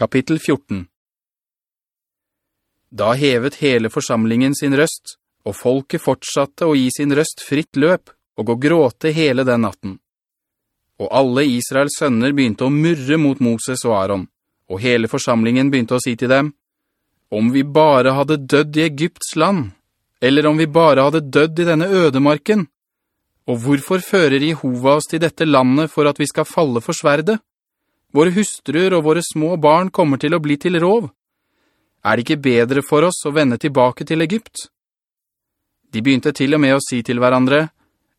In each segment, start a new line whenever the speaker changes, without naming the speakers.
Kapittel 14 Da hevet hele forsamlingen sin røst, og folket fortsatte å gi sin røst fritt løp og gå gråte hele den natten. Og alle Israels sønner begynte å murre mot Moses og Aaron, og hele forsamlingen begynte å si til dem, «Om vi bare hadde dødd i Egypts land, eller om vi bare hadde dødd i denne ødemarken, og hvorfor fører Jehova oss til dette landet for at vi skal falle for sverde?» Våre hustruer og våre små barn kommer til å bli til rov. Er det ikke bedre for oss å vende tilbake til Egypt? De begynte til og med å si til hverandre,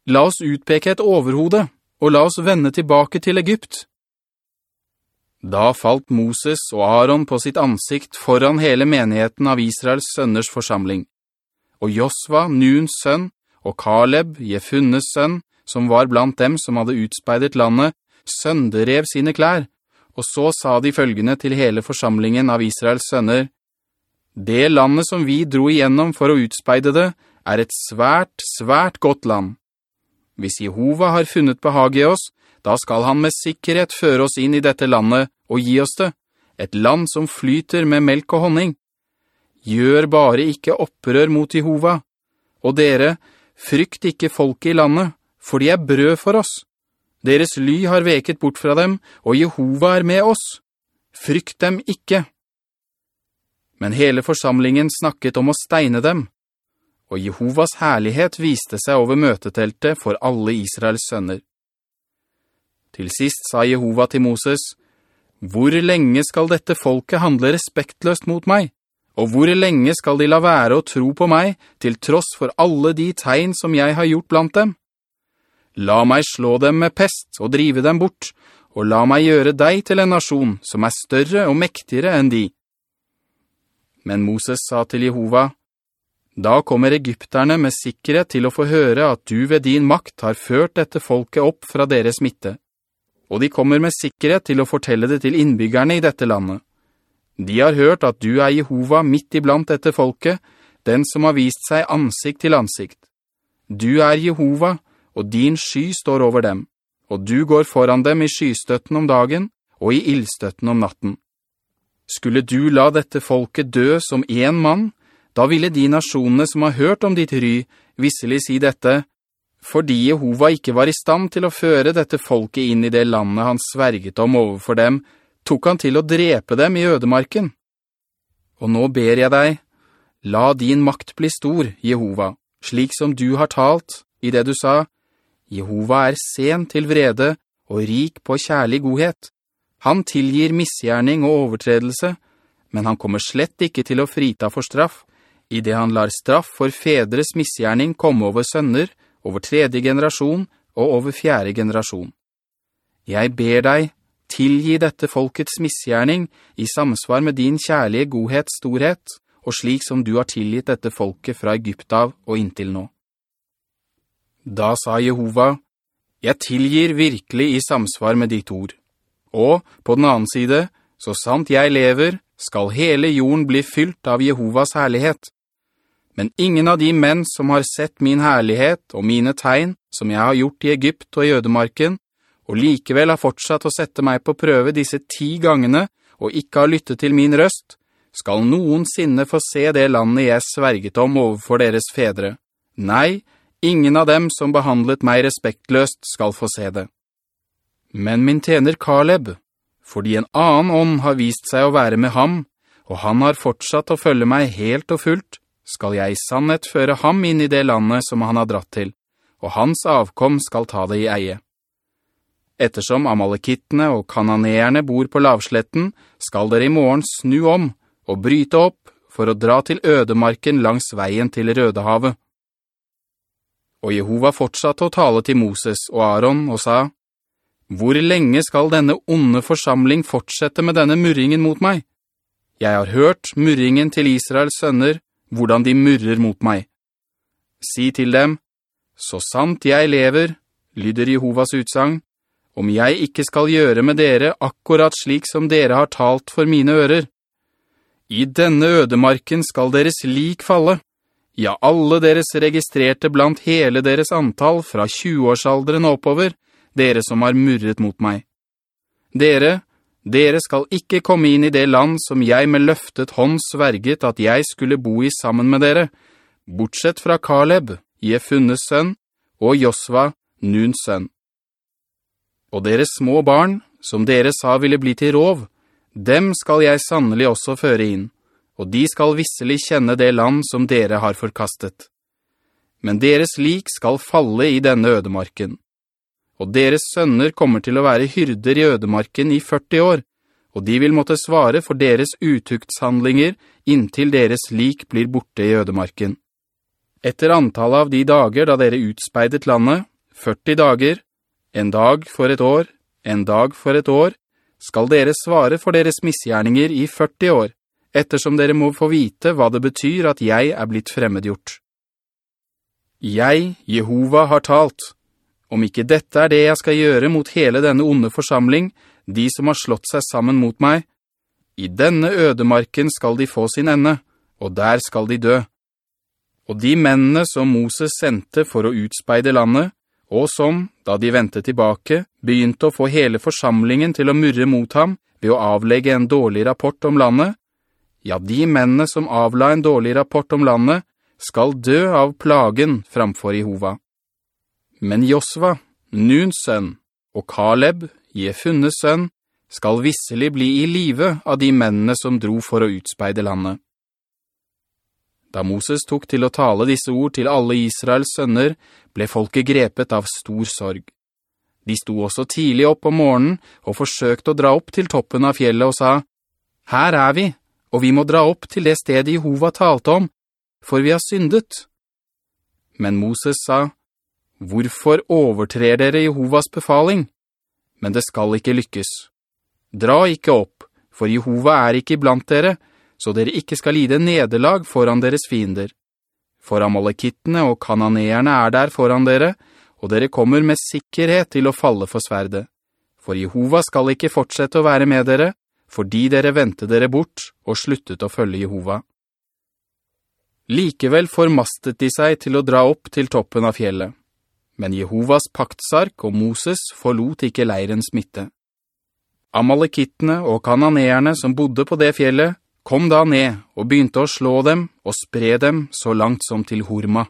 «La oss utpeke et overhode, og la oss vende tilbake til Egypt.» Da falt Moses og Aaron på sitt ansikt foran hele menigheten av Israels sønners forsamling. Og Josva, Nuns sønn, og Kaleb, Jefunnes sønn, som var blant dem som hadde utspeidet landet, sønderev sine klær, og så sa de følgende til hele forsamlingen av Israels sønner, «Det landet som vi dro igjennom for å utspeide det, er et svært, svært godt land. Hvis Jehova har funnet behag i oss, da skal han med sikkerhet føre oss inn i dette landet og gi oss det, et land som flyter med melk og honning. Gjør bare ikke opprør mot Jehova, og dere, frykt ikke folk i landet, for de er brød for oss.» Deres ly har veket bort fra dem, og Jehova er med oss. Frykt dem ikke. Men hele forsamlingen snakket om å steine dem, og Jehovas herlighet viste seg over møteteltet for alle Israels sønner. Til sist sa Jehova til Moses, «Hvor lenge skal dette folket handle respektløst mot meg? Og hvor lenge skal de la være å tro på meg, til tross for alle de tegn som jeg har gjort blant dem?» La meg slå dem med pest og drive dem bort, og la meg gjøre deg til en nasjon som er større og mektigere enn de. Men Moses sa til Jehova, Da kommer egypterne med sikkerhet til å få høre at du ved din makt har ført dette folket opp fra deres midte. Og de kommer med sikkerhet til å fortelle det til innbyggerne i dette landet. De har hørt at du er Jehova midt iblant dette folket, den som har vist seg ansikt til ansikt. Du er Jehova, og din sky står over dem, og du går foran dem i skystøtten om dagen og i ildstøtten om natten. Skulle du la dette folket dø som en mann, da ville de nasjonene som har hørt om ditt ry visselig si dette, fordi Jehova ikke var i stand til å føre dette folket inn i det landet han sverget om overfor dem, tok han til å drepe dem i ødemarken. Og nå ber jeg deg, la din makt bli stor, Jehova, slik som du har talt, i det du sa, Jehova er sen til vrede og rik på kjærlig godhet. Han tilgir misgjerning og overtredelse, men han kommer slett ikke til å frita for straff, i det han lar straff for fedres misgjerning komme over sønner, over tredje generasjon og over fjerde generasjon. Jeg ber deg, tilgi dette folkets misgjerning i samsvar med din kjærlige godhets storhet, og slik som du har tilgitt dette folket fra Egyptav og inntil nå. Da sa Jehova, «Jeg tilgir virkelig i samsvar med ditt ord. Og på den annen side, så sant jeg lever, skal hele jorden bli fylt av Jehovas herlighet. Men ingen av de menn som har sett min herlighet og mine tegn, som jeg har gjort i Egypt og i Jødemarken, og likevel har fortsatt å sette meg på prøve disse ti gangene, og ikke har lyttet til min røst, skal noensinne få se det landet jeg sverget om overfor deres fedre. Nei, Ingen av dem som behandlet meg respektløst skal få se det. Men min tjener Kaleb, fordi en annen ånd har vist seg å være med ham, og han har fortsatt å følge meg helt og fullt, skal jeg i sannhet føre ham inn i det landet som han har dratt til, og hans avkom skal ta det i eie. Ettersom amalekittene og kananeerne bor på lavsletten, skal dere i morgen snu om og bryte opp for å dra til ødemarken langs veien til Rødehavet. Og Jehova fortsatte å tale til Moses og Aaron og sa, «Hvor lenge skal denne onde forsamling fortsette med denne murringen mot meg? Jeg har hørt murringen til Israels sønner, hvordan de murrer mot meg. Si til dem, «Så sant jeg lever», lyder Jehovas utsang, «om jeg ikke skal gjøre med dere akkurat slik som dere har talt for mine ører. I denne ødemarken skal deres lik falle.» Ja, alle deres registrerte blant hele deres antall fra 20-årsalderen oppover, dere som har murret mot meg. Dere, dere skal ikke komme inn i det land som jeg med løftet hånd sverget at jeg skulle bo i sammen med dere, bortsett fra Kaleb, Jefunnes sønn, og Josva, Nuns sønn. Og deres små barn, som dere sa ville bli til rov, dem skal jeg sannelig også føre inn, og de skal visselig kjenne det land som dere har forkastet. Men deres lik skal falle i denne ødemarken og deres sønner kommer til å være hyrder i ødemarken i 40 år, og de vil måtte svare for deres utuktshandlinger inntil deres lik blir borte i ødemarken. Etter antallet av de dager da dere utspeidet landet, 40 dager, en dag for et år, en dag for et år, skal dere svare for deres misgjerninger i 40 år, ettersom dere må få vite hva det betyr at jeg er blitt fremmedgjort. Jeg, Jehova, har talt, om ikke dette er det jeg skal gjøre mot hele denne onde forsamling, de som har slått seg sammen mot meg, i denne ødemarken skal de få sin ende, og der skal de dø. Og de mennene som Moses sendte for å utspeide landet, og som, da de ventet tilbake, begynte å få hele forsamlingen til å murre mot ham ved å avlegge en dårlig rapport om landet, ja, de mennene som avla en dårlig rapport om landet, skal dø av plagen framfor Jehova. Men Josva, Nuns sønn, og Kaleb, Jefunnes sønn, skal visselig bli i live av de mennene som dro for å utspeide landet. Da Moses tok til å tale disse ord til alle Israels sønner, ble folket grepet av stor sorg. De sto også tidlig opp om morgenen og forsøkte å dra opp til toppen av fjellet og sa, «Her er vi, og vi må dra opp til det stedet Jehova talte om, for vi har syndet.» Men Moses sa, Hvorfor overtrer dere Jehovas befaling? Men det skal ikke lykkes. Dra ikke opp, for Jehova er ikke blant dere, så dere ikke skal lide nederlag foran deres fiender. For amalekittene og kananeerne er der foran dere, og dere kommer med sikkerhet til å falle for sverde. For Jehova skal ikke fortsette å være med dere, fordi dere ventet dere bort og sluttet å følge Jehova. Likevel formastet de seg til å dra opp til toppen av fjellet men Jehovas paktsark og Moses forlot ikke leirens midte. Amalekittene og kananeerne som bodde på det fjellet, kom da ned og begynte å slå dem og spre dem så langt som til Horma.